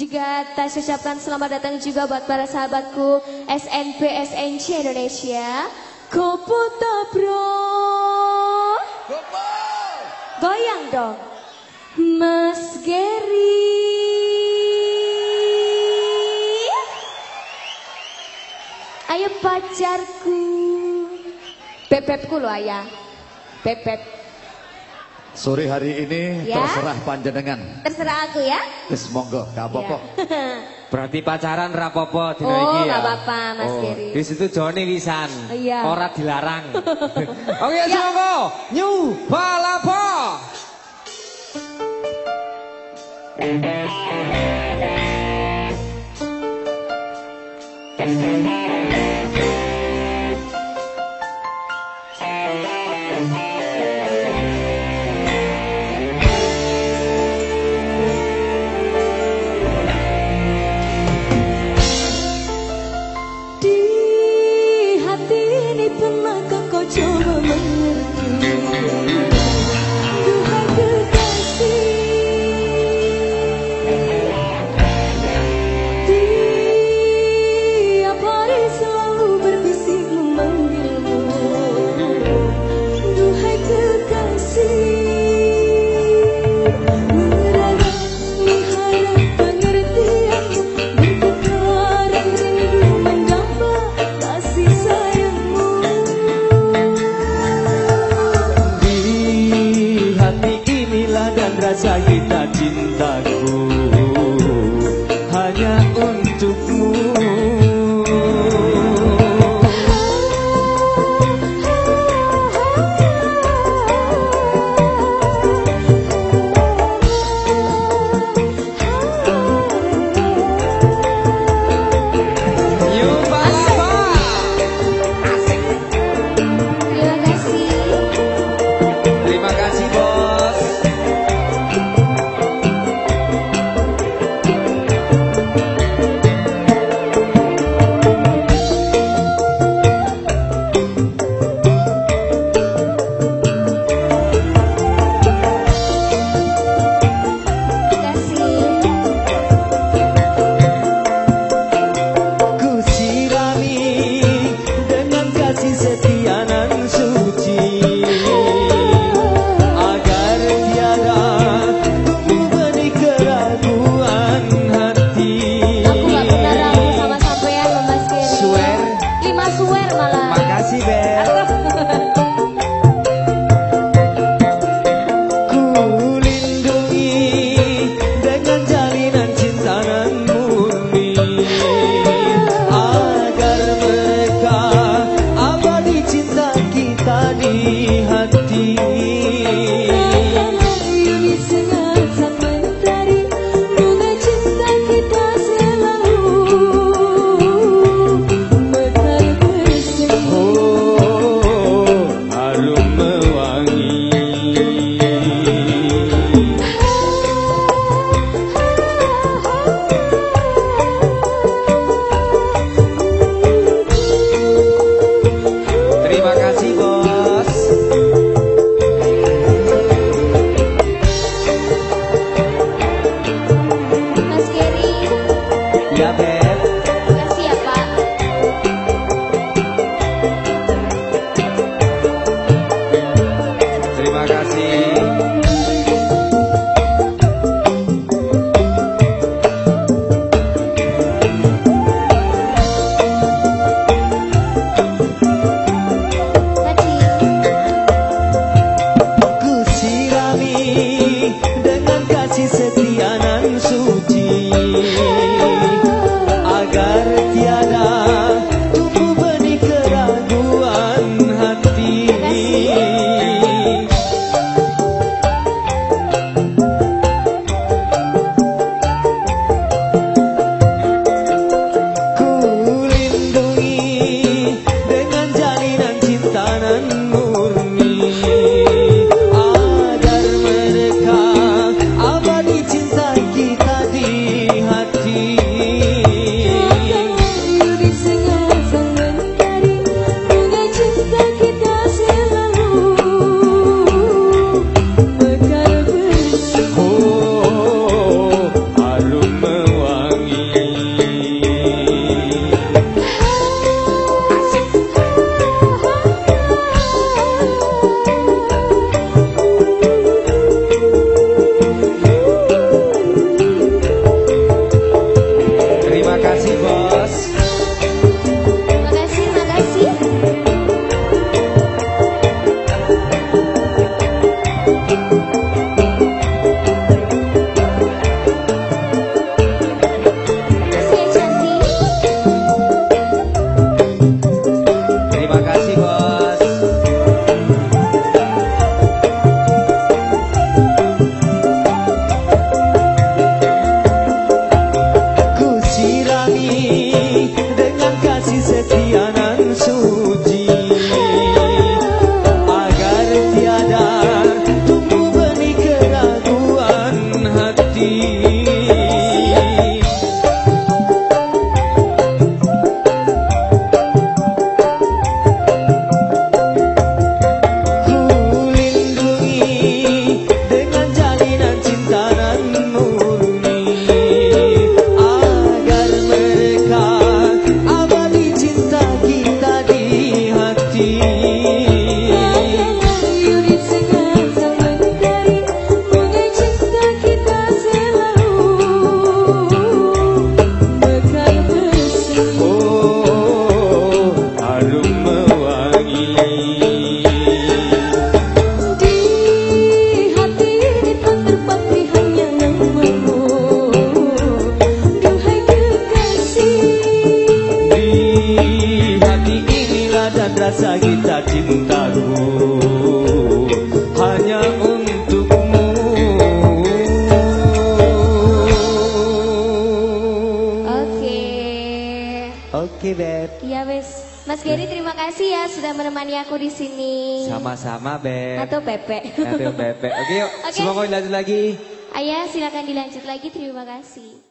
Juga tak ucapkan selamat datang juga buat para sahabatku SNP SNC Indonesia. Koputo bro. Goyang dong. Mas Gary. Ayo pacarku. Bebebku lo ayah. Bebeb. Sore hari ini Ya. terserah panjenengan. Terserah aku ya. Wis monggo, gak apa-apa. Ya. Berarti pacaran rapopo dina Oh, iki ya. nggak apa-apa, Mas Geri. Di situ Joni wisan. Iya. Ora dilarang. Oke, Ya. Joko. New Balapo. biasa kita cintaku hanya untukmu oke oke okay, beb iya wes Mas Gary terima kasih ya sudah menemani aku di sini. Sama-sama, Beb. Atau Pepe. Atau Pepe. Oke, yuk. Okay. Semua mau lagi. Ayah, silakan dilanjut lagi. Terima kasih.